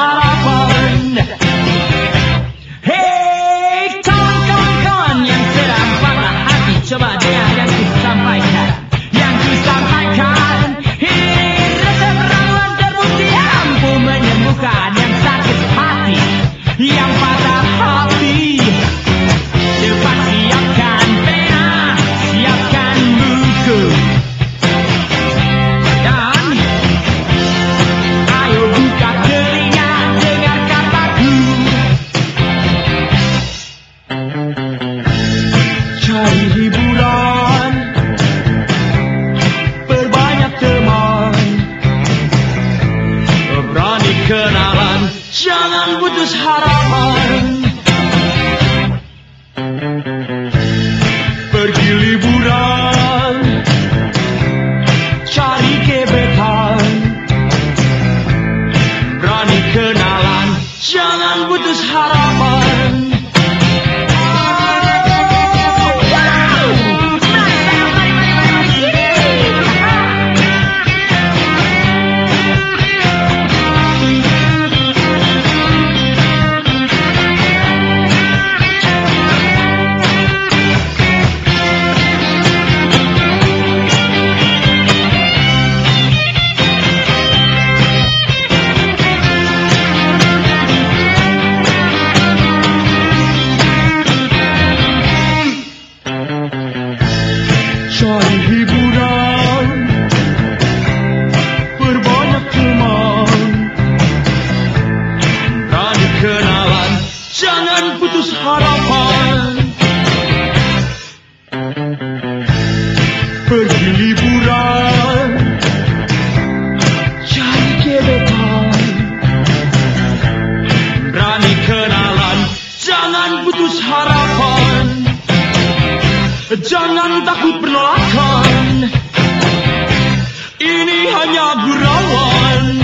that I find. Harapan Pergi liburan Cari Jangan putus harapan jangan putus harapan. Pergi liburan. Cari kebetulan, Berani kenalan. Jangan putus harapan. Jangan takut penolakan. Ini hanya gurauan.